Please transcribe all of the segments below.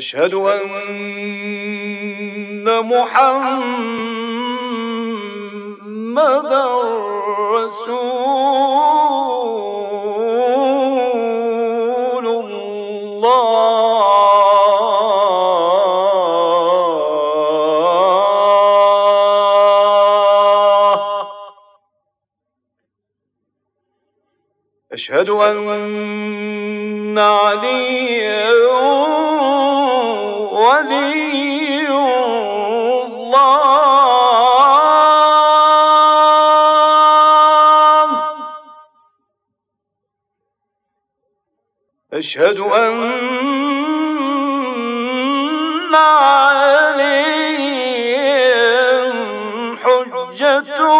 أشهد أن محمدا رسول الله. أشهد أن عليا أشهد أن عليا حجة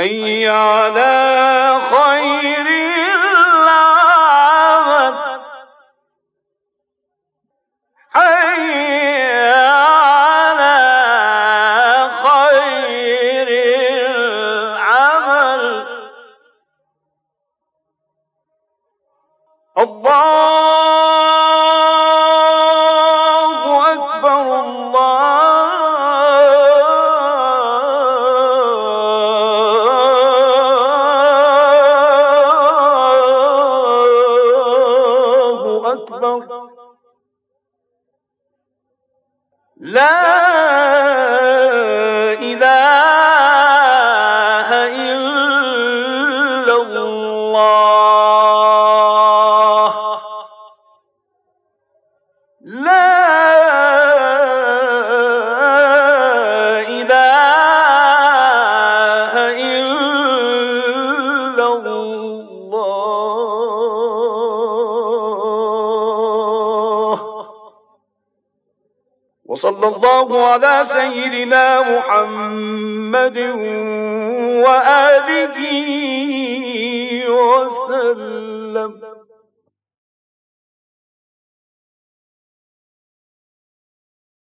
حي على خير العمل حي على خير العمل الله لا وصلى الله على سيدنا محمد وآله وسلم.